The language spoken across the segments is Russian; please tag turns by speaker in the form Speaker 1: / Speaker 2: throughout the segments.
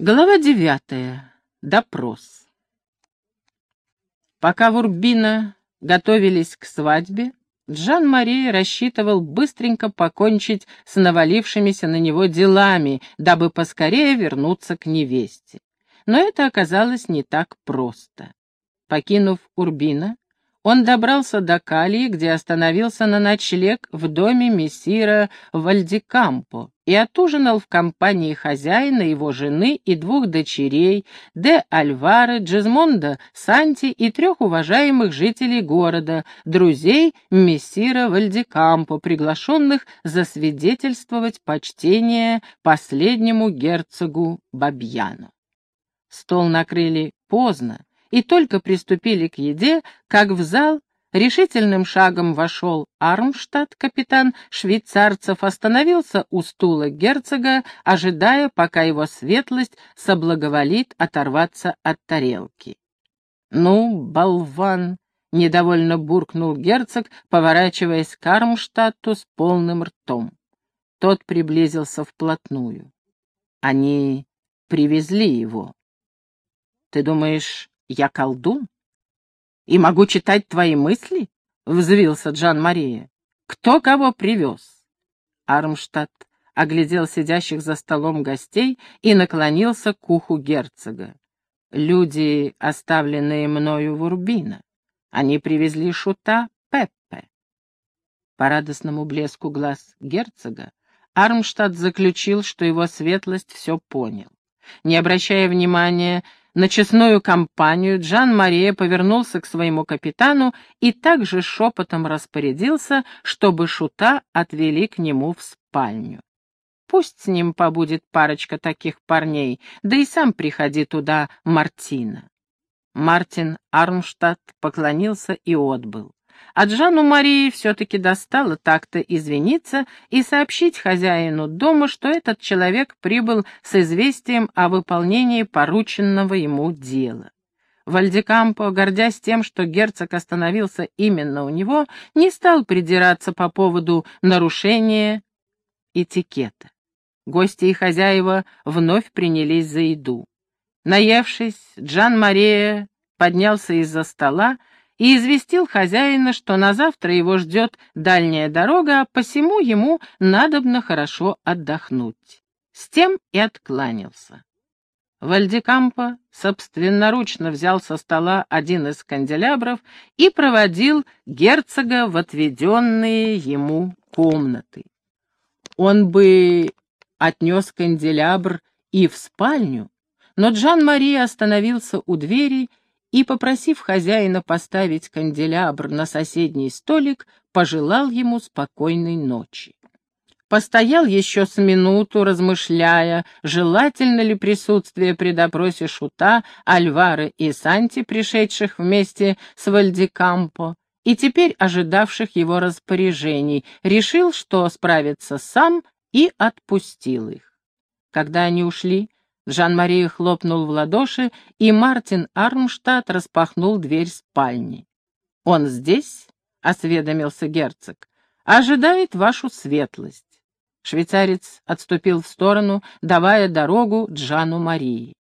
Speaker 1: Глава девятая. Допрос. Пока в Урбино готовились к свадьбе, Джан-Мария рассчитывал быстренько покончить с навалившимися на него делами, дабы поскорее вернуться к невесте. Но это оказалось не так просто. Покинув Урбино, он добрался до Калии, где остановился на ночлег в доме мессира Вальдикампо и отужинал в компании хозяина, его жены и двух дочерей, де Альвара, Джезмонда, Санти и трех уважаемых жителей города, друзей мессира Вальдикампо, приглашенных засвидетельствовать почтение последнему герцогу Бабьяну. Стол накрыли поздно, и только приступили к еде, как в зал решительным шагом вошел Армштадт, капитан швейцарцев, остановился у стула герцога, ожидая, пока его светлость соблаговолит оторваться от тарелки. «Ну, болван!» — недовольно буркнул герцог, поворачиваясь к Армштадту с полным ртом. Тот приблизился вплотную. Они привезли его. «Ты думаешь, я колдун? И могу читать твои мысли? Взвился Джан-Мария. Кто кого привез? Армштадт оглядел сидящих за столом гостей и наклонился к уху герцога. Люди, оставленные мною в Урбино. Они привезли шута Пеппе. По радостному блеску глаз герцога Армштадт заключил, что его светлость все понял. Не обращая внимания на честную компанию Джан-Мария повернулся к своему капитану и также шепотом распорядился, чтобы шута отвели к нему в спальню. Пусть с ним побудет парочка таких парней, да и сам приходи туда, Мартина. Мартин Армштадт поклонился и отбыл. А Джану Марии все-таки достало так-то извиниться и сообщить хозяину дома, что этот человек прибыл с известием о выполнении порученного ему дела. Вальдекампо, гордясь тем, что герцог остановился именно у него, не стал придираться по поводу нарушения этикета. Гости и хозяева вновь принялись за еду. Наевшись, Джан-Мария поднялся из-за стола и известил хозяина, что на завтра его ждет дальняя дорога, а посему ему надобно хорошо отдохнуть. С тем и откланялся. Вальдекампо собственноручно взял со стола один из канделябров и проводил герцога в отведенные ему комнаты. Он бы отнес канделябр и в спальню, но Джан-Мари остановился у двери и, попросив хозяина поставить канделябр на соседний столик, пожелал ему спокойной ночи. Постоял еще с минуту, размышляя, желательно ли присутствие при допросе Шута, Альвары и Санти, пришедших вместе с Вальдикампо, и теперь ожидавших его распоряжений, решил, что справится сам, и отпустил их. Когда они ушли, Жан-Мария хлопнул в ладоши, и Мартин Армштадт распахнул дверь спальни. «Он здесь?» — осведомился герцог. «Ожидает вашу светлость». Швейцарец отступил в сторону, давая дорогу Джану Марии.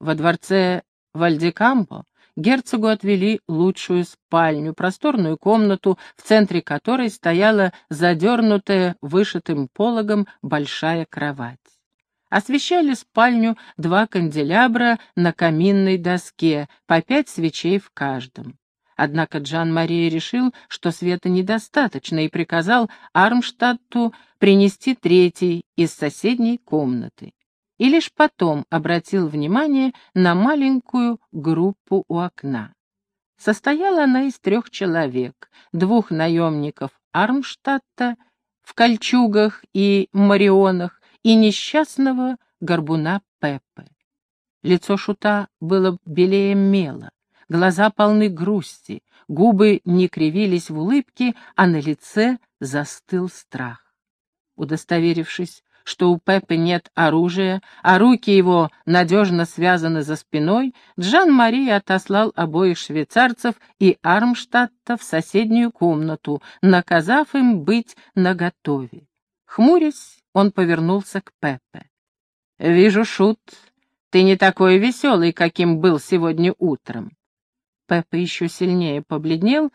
Speaker 1: Во дворце Вальдекампо герцогу отвели лучшую спальню, просторную комнату, в центре которой стояла задернутая вышитым пологом большая кровать освещали спальню два канделябра на каминной доске, по пять свечей в каждом. Однако Джан-Мария решил, что света недостаточно, и приказал Армштадту принести третий из соседней комнаты. И лишь потом обратил внимание на маленькую группу у окна. Состояла она из трех человек, двух наемников Армштадта в кольчугах и марионах и несчастного горбуна Пеппы. Лицо шута было белее мела, глаза полны грусти, губы не кривились в улыбке, а на лице застыл страх. Удостоверившись, что у Пеппы нет оружия, а руки его надежно связаны за спиной, Джан-Мари отослал обоих швейцарцев и Армштадта в соседнюю комнату, наказав им быть наготове. Хмурясь, он повернулся к Пеппе. «Вижу, Шут, Ты не такой веселый, каким был сегодня утром. Пеппа еще сильнее побледнел,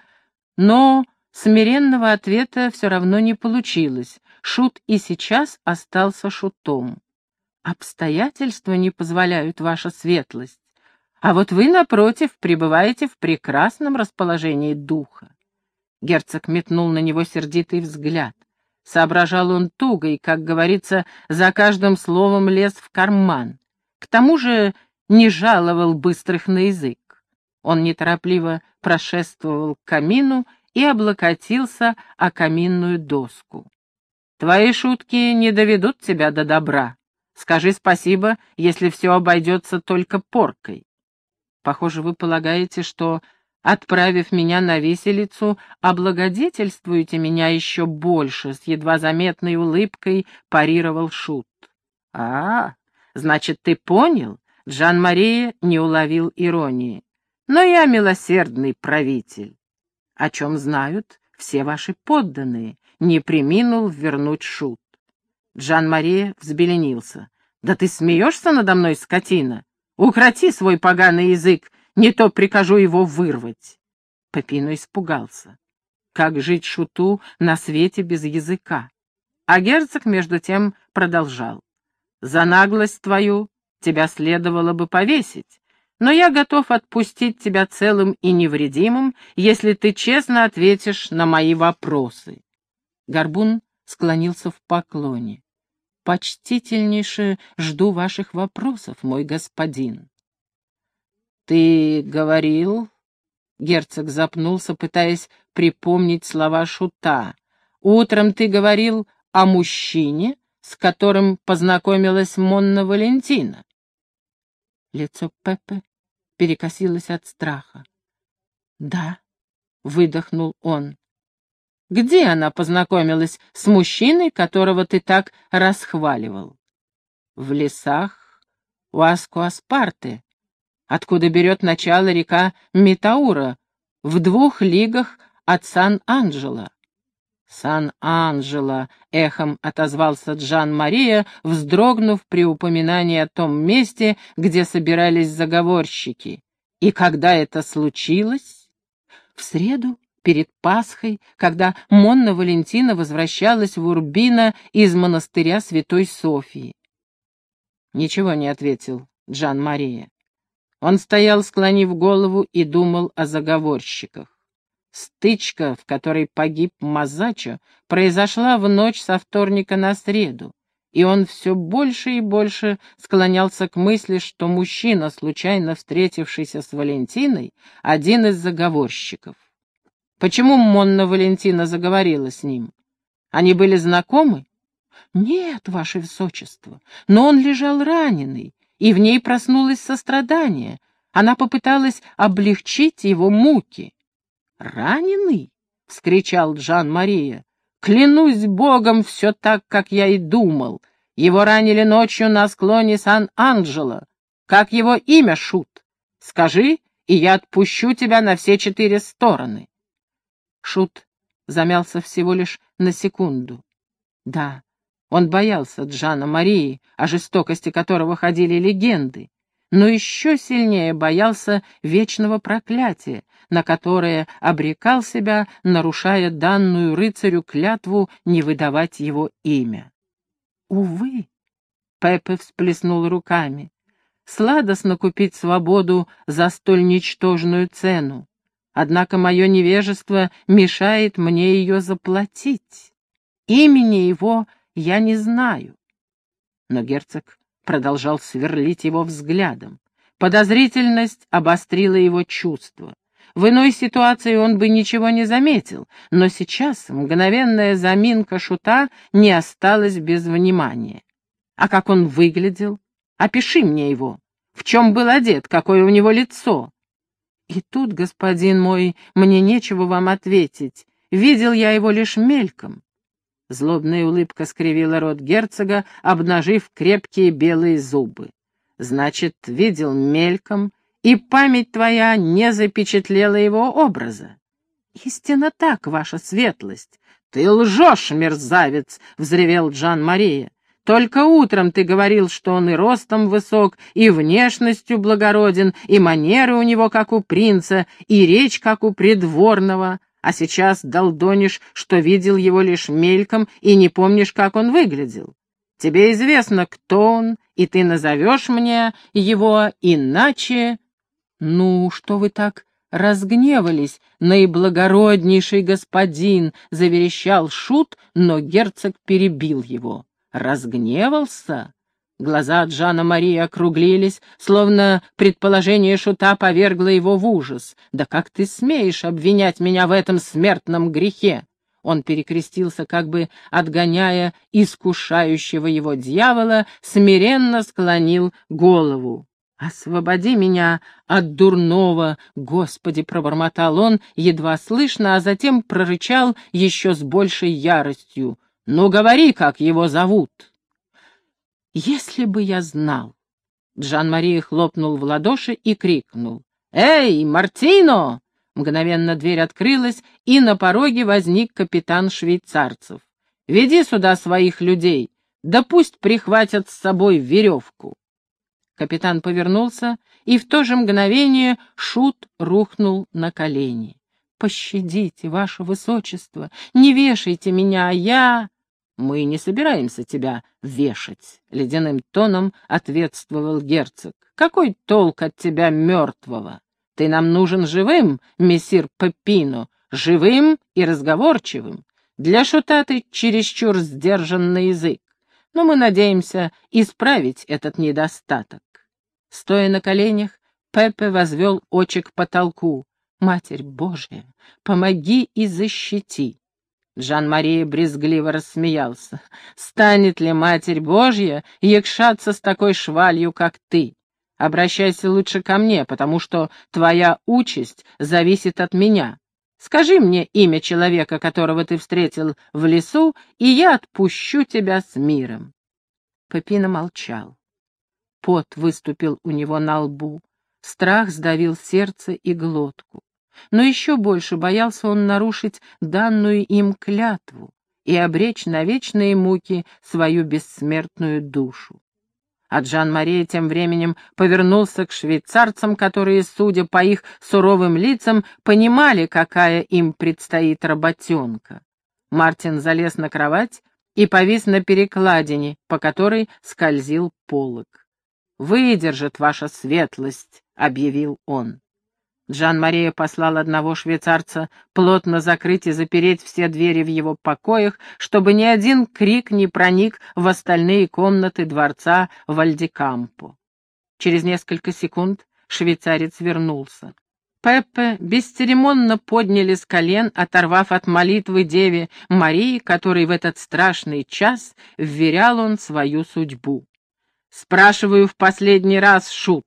Speaker 1: но смиренного ответа все равно не получилось. Шут и сейчас остался шутом. Обстоятельства не позволяют, ваша светлость. А вот вы, напротив, пребываете в прекрасном расположении духа. Герцог метнул на него сердитый взгляд. Соображал он туго и, как говорится, за каждым словом лез в карман. К тому же не жаловал быстрых на язык. Он неторопливо прошествовал к камину и облокотился о каминную доску. «Твои шутки не доведут тебя до добра. Скажи спасибо, если все обойдется только поркой. Похоже, вы полагаете, что, отправив меня на виселицу, облагодетельствуете меня еще больше, с едва заметной улыбкой парировал Шут. А, значит, ты понял? Джан-Мария не уловил иронии. Но я милосердный правитель. О чем знают все ваши подданные, не приминул вернуть Шут. Джан-Мария взбеленился. «Да ты смеешься надо мной, скотина? Укроти свой поганый язык, не то прикажу его вырвать». Пепино испугался. Как жить шуту на свете без языка? А герцог, между тем, продолжал. «За наглость твою тебя следовало бы повесить, но я готов отпустить тебя целым и невредимым, если ты честно ответишь на мои вопросы». Горбун склонился в поклоне почтительнейше жду ваших вопросов, мой господин. Ты говорил... Герцог запнулся, пытаясь припомнить слова шута. «Утром ты говорил о мужчине, с которым познакомилась Монна Валентина». Лицо Пеппе перекосилось от страха. «Да», — выдохнул он, где она познакомилась с мужчиной, которого ты так расхваливал? В лесах у Аскуаспарты, откуда берет начало река Метаура, в двух лигах от Сан-Анджело. «Сан-Анджело!» — эхом отозвался Джан-Мария, вздрогнув при упоминании о том месте, где собирались заговорщики. «И когда это случилось?» «В среду перед Пасхой, когда Монна Валентина возвращалась в Урбино из монастыря Святой Софии. Ничего не ответил Джан Мария. Он стоял, склонив голову, и думал о заговорщиках. Стычка, в которой погиб Мазачо, произошла в ночь со вторника на среду, и он все больше и больше склонялся к мысли, что мужчина, случайно встретившийся с Валентиной, один из заговорщиков. Почему Монна Валентина заговорила с ним? Они были знакомы? Нет, ваше высочество, но он лежал раненый, и в ней проснулось сострадание. Она попыталась облегчить его муки. «Раненый?» — вскричал Джан-Мария. «Клянусь Богом, все так, как я и думал. Его ранили ночью на склоне Сан-Анджело. Как его имя, Шут? Скажи, и я отпущу тебя на все четыре стороны». Шут замялся всего лишь на секунду. Да, он боялся Джана Марии, о жестокости которого ходили легенды, но еще сильнее боялся вечного проклятия, на которое обрекал себя, нарушая данную рыцарю клятву не выдавать его имя. «Увы!» — Пеппе всплеснул руками. «Сладостно купить свободу за столь ничтожную цену. Однако мое невежество мешает мне ее заплатить. Имени его я не знаю. Но герцог продолжал сверлить его взглядом. Подозрительность обострила его чувства. В иной ситуации он бы ничего не заметил, но сейчас мгновенная заминка шута не осталась без внимания. А как он выглядел? Опиши мне его. В чем был одет, какое у него лицо? И тут, господин мой, мне нечего вам ответить. Видел я его лишь мельком. Злобная улыбка скривила рот герцога, обнажив крепкие белые зубы. Значит, видел мельком, и память твоя не запечатлела его образа. Истинно так, ваша светлость. Ты лжешь, мерзавец, — взревел Джан Мария. Только утром ты говорил, что он и ростом высок, и внешностью благороден, и манеры у него, как у принца, и речь, как у придворного, а сейчас долдонишь, что видел его лишь мельком и не помнишь, как он выглядел. Тебе известно, кто он, и ты назовешь мне его иначе... Ну, что вы так разгневались, наиблагороднейший господин, — заверещал шут, но герцог перебил его. Разгневался? Глаза Джана Марии округлились, словно предположение шута повергло его в ужас. «Да как ты смеешь обвинять меня в этом смертном грехе?» Он перекрестился, как бы отгоняя искушающего его дьявола, смиренно склонил голову. «Освободи меня от дурного, Господи!» — пробормотал он, едва слышно, а затем прорычал еще с большей яростью. Ну, говори, как его зовут. Если бы я знал. Джан-Мария хлопнул в ладоши и крикнул. «Эй, Мартино!» Мгновенно дверь открылась, и на пороге возник капитан швейцарцев. «Веди сюда своих людей, да пусть прихватят с собой веревку». Капитан повернулся, и в то же мгновение Шут рухнул на колени. «Пощадите, ваше высочество, не вешайте меня, я...» «Мы не собираемся тебя вешать», — ледяным тоном ответствовал герцог. «Какой толк от тебя мертвого? Ты нам нужен живым, мессир Пеппино, живым и разговорчивым. Для шута ты чересчур сдержанный язык, но мы надеемся исправить этот недостаток». Стоя на коленях, Пеппе возвел очи к потолку. «Матерь Божья, помоги и защити!» Жан-Мария брезгливо рассмеялся. «Станет ли Матерь Божья якшаться с такой швалью, как ты? Обращайся лучше ко мне, потому что твоя участь зависит от меня. Скажи мне имя человека, которого ты встретил в лесу, и я отпущу тебя с миром». Пепина молчал. Пот выступил у него на лбу, страх сдавил сердце и глотку. Но еще больше боялся он нарушить данную им клятву и обречь на вечные муки свою бессмертную душу. А Джан-Мария тем временем повернулся к швейцарцам, которые, судя по их суровым лицам, понимали, какая им предстоит работенка. Мартин залез на кровать и повис на перекладине, по которой скользил полог. «Выдержит ваша светлость», — объявил он. Джан-Мария послал одного швейцарца плотно закрыть и запереть все двери в его покоях, чтобы ни один крик не проник в остальные комнаты дворца Вальдикампо. Через несколько секунд швейцарец вернулся. Пеппе бесцеремонно подняли с колен, оторвав от молитвы Деве Марии, которой в этот страшный час вверял он свою судьбу. «Спрашиваю в последний раз, Шут,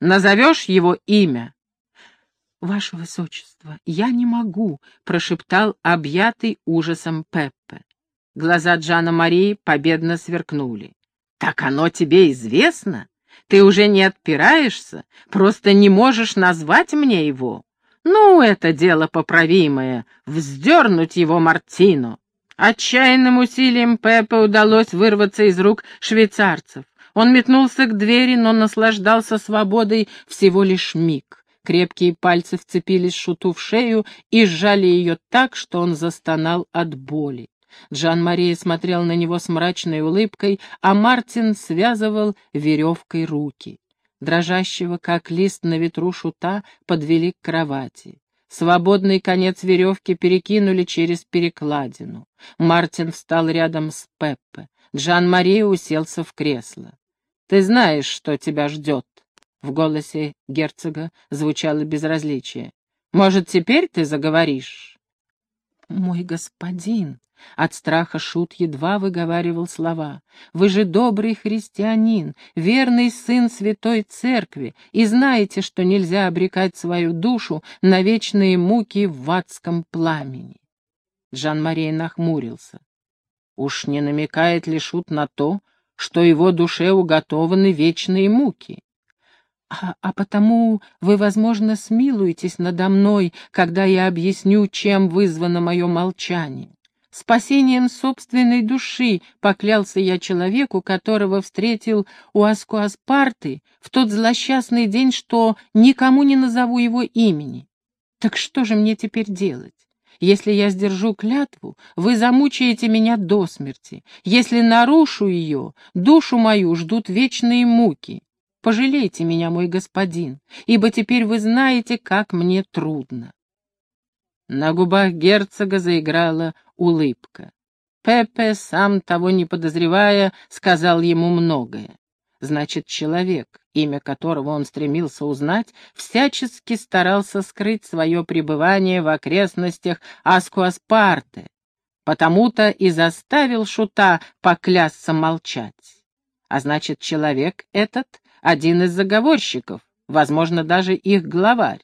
Speaker 1: назовешь его имя?» «Ваше высочество, я не могу», — прошептал объятый ужасом Пеппе. Глаза Джана Марии победно сверкнули. «Так оно тебе известно? Ты уже не отпираешься? Просто не можешь назвать мне его? Ну, это дело поправимое. Вздернуть его Мартину!» Отчаянным усилием Пеппе удалось вырваться из рук швейцарцев. Он метнулся к двери, но наслаждался свободой всего лишь миг. Крепкие пальцы вцепились Шуту в шею и сжали ее так, что он застонал от боли. Джан-Мария смотрел на него с мрачной улыбкой, а Мартин связывал веревкой руки. Дрожащего, как лист на ветру шута, подвели к кровати. Свободный конец веревки перекинули через перекладину. Мартин встал рядом с Пеппе. Джан-Мария уселся в кресло. «Ты знаешь, что тебя ждет», в голосе герцога звучало безразличие. «Может, теперь ты заговоришь?» «Мой господин!» От страха Шут едва выговаривал слова. «Вы же добрый христианин, верный сын Святой Церкви, и знаете, что нельзя обрекать свою душу на вечные муки в адском пламени». Жан-Мария нахмурился. Уж не намекает ли Шут на то, что его душе уготованы вечные муки? А, а потому вы, возможно, смилуетесь надо мной, когда я объясню, чем вызвано мое молчание. спасением собственной души, поклялся я человеку, которого встретил у Аскуаспарты в тот злосчастный день, что никому не назову его имени. Так что же мне теперь делать? Если я сдержу клятву, вы замучаете меня до смерти. Если нарушу ее, душу мою ждут вечные муки. Пожалейте меня, мой господин, ибо теперь вы знаете, как мне трудно. На губах герцога заиграла улыбка. Пепе, сам того не подозревая, сказал ему многое. Значит, человек, имя которого он стремился узнать, всячески старался скрыть свое пребывание в окрестностях Аскуаспарте, потому-то и заставил Шута поклясться молчать. А значит, человек этот — один из заговорщиков, возможно, даже их главарь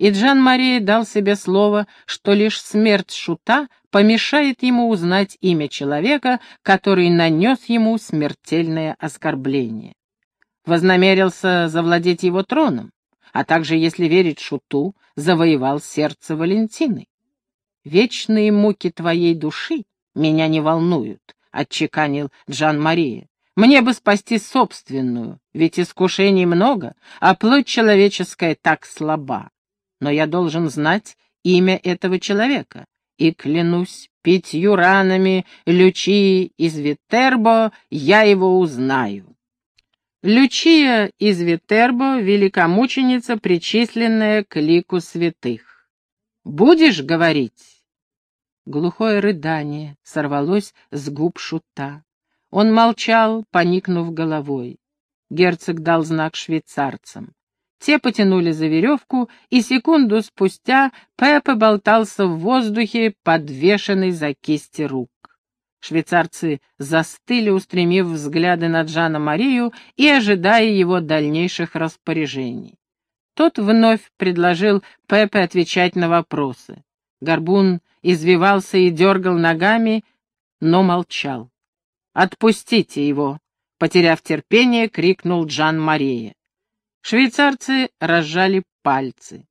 Speaker 1: и Джан-Мария дал себе слово, что лишь смерть Шута помешает ему узнать имя человека, который нанес ему смертельное оскорбление. Вознамерился завладеть его троном, а также, если верить Шуту, завоевал сердце Валентины. «Вечные муки твоей души меня не волнуют», — отчеканил Джан-Мария. «Мне бы спасти собственную, ведь искушений много, а плоть человеческая так слаба но я должен знать имя этого человека. И клянусь пятью ранами Лючии из Витербо, я его узнаю. Лючия из Витербо — великомученица, причисленная к лику святых. «Будешь говорить?» Глухое рыдание сорвалось с губ шута. Он молчал, поникнув головой. Герцог дал знак швейцарцам. Те потянули за веревку, и секунду спустя Пеппа болтался в воздухе, подвешенный за кисти рук. Швейцарцы застыли, устремив взгляды на Джана Марию и ожидая его дальнейших распоряжений. Тот вновь предложил Пеппе отвечать на вопросы. Горбун извивался и дергал ногами, но молчал. «Отпустите его!» — потеряв терпение, крикнул Джан Мария. Швейцарцы разжали пальцы.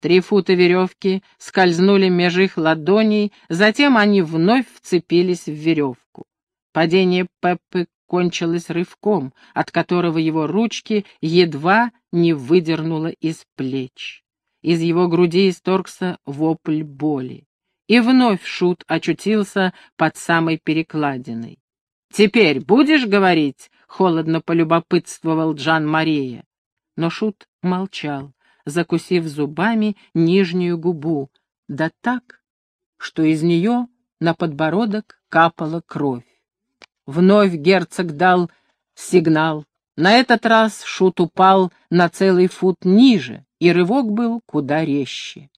Speaker 1: Три фута веревки скользнули меж их ладоней, затем они вновь вцепились в веревку. Падение Пеппы кончилось рывком, от которого его ручки едва не выдернуло из плеч. Из его груди исторгся вопль боли. И вновь Шут очутился под самой перекладиной. «Теперь будешь говорить?» — холодно полюбопытствовал Джан Мария. Но Шут молчал, закусив зубами нижнюю губу, да так, что из нее на подбородок капала кровь. Вновь герцог дал сигнал. На этот раз Шут упал на целый фут ниже, и рывок был куда резче.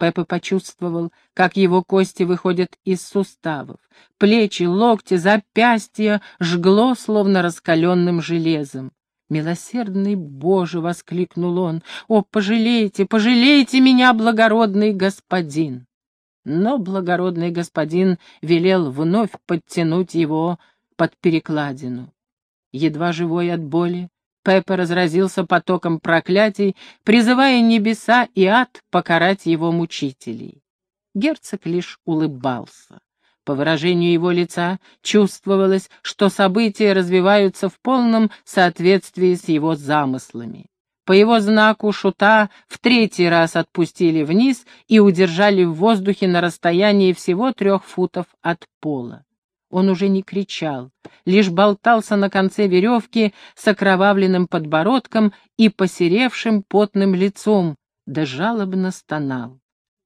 Speaker 1: Пеппа почувствовал, как его кости выходят из суставов. Плечи, локти, запястья жгло, словно раскаленным железом. «Милосердный Боже!» — воскликнул он. «О, пожалейте, пожалейте меня, благородный господин!» Но благородный господин велел вновь подтянуть его под перекладину. Едва живой от боли, Пеппа разразился потоком проклятий, призывая небеса и ад покарать его мучителей. Герцог лишь улыбался. По выражению его лица чувствовалось, что события развиваются в полном соответствии с его замыслами. По его знаку шута в третий раз отпустили вниз и удержали в воздухе на расстоянии всего трех футов от пола. Он уже не кричал, лишь болтался на конце веревки с окровавленным подбородком и посеревшим потным лицом, да жалобно стонал.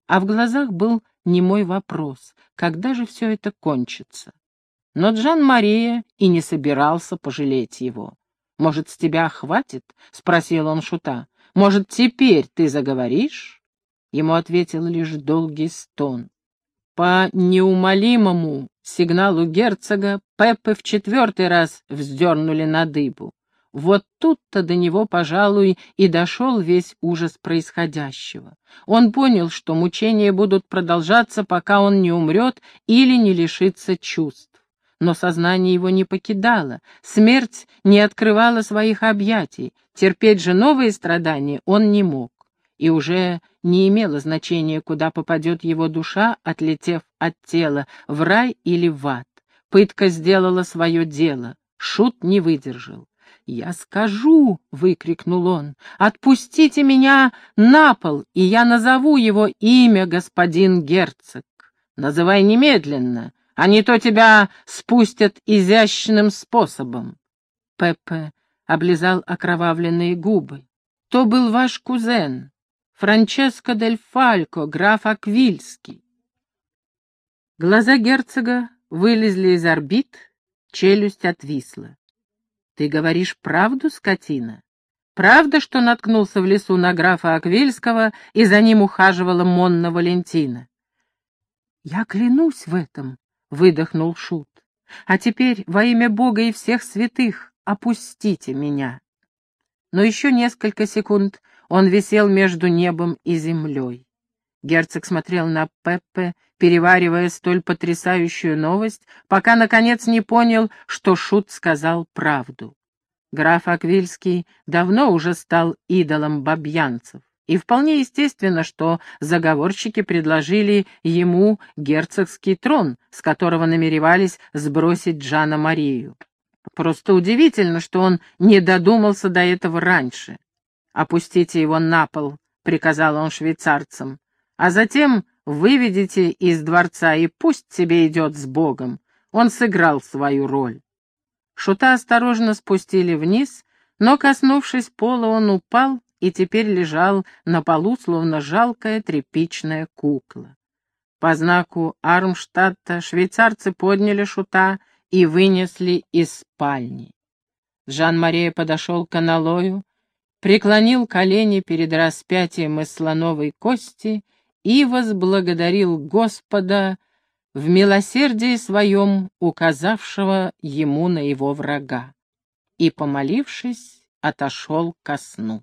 Speaker 1: А в глазах был не мой вопрос, когда же все это кончится. Но Джан-Мария и не собирался пожалеть его. «Может, с тебя хватит?» — спросил он шута. «Может, теперь ты заговоришь?» Ему ответил лишь долгий стон. По неумолимому сигналу герцога Пеппы в четвертый раз вздернули на дыбу. Вот тут-то до него, пожалуй, и дошел весь ужас происходящего. Он понял, что мучения будут продолжаться, пока он не умрет или не лишится чувств. Но сознание его не покидало, смерть не открывала своих объятий, терпеть же новые страдания он не мог. И уже не имело значения, куда попадет его душа, отлетев от тела, в рай или в ад. Пытка сделала свое дело, шут не выдержал. «Я скажу!» — выкрикнул он. «Отпустите меня на пол, и я назову его имя, господин герцог. Называй немедленно, а не то тебя спустят изящным способом». Пеппе облизал окровавленные губы. «То был ваш кузен, Франческо дель Фалько, граф Аквильский». Глаза герцога вылезли из орбит, челюсть отвисла. «Ты говоришь правду, скотина? Правда, что наткнулся в лесу на графа Аквильского и за ним ухаживала Монна Валентина?» «Я клянусь в этом», — выдохнул Шут. «А теперь, во имя Бога и всех святых, опустите меня». Но еще несколько секунд он висел между небом и землей. Герцог смотрел на Пеппе, переваривая столь потрясающую новость, пока, наконец, не понял, что Шут сказал правду. Граф Аквильский давно уже стал идолом бабьянцев, и вполне естественно, что заговорщики предложили ему герцогский трон, с которого намеревались сбросить Джана Марию. Просто удивительно, что он не додумался до этого раньше. «Опустите его на пол», — приказал он швейцарцам а затем выведите из дворца, и пусть себе идет с Богом. Он сыграл свою роль. Шута осторожно спустили вниз, но, коснувшись пола, он упал и теперь лежал на полу, словно жалкая тряпичная кукла. По знаку Армштадта швейцарцы подняли Шута и вынесли из спальни. Жан-Мария подошел к аналою, преклонил колени перед распятием из слоновой кости и возблагодарил Господа в милосердии своем, указавшего ему на его врага, и, помолившись, отошел ко сну.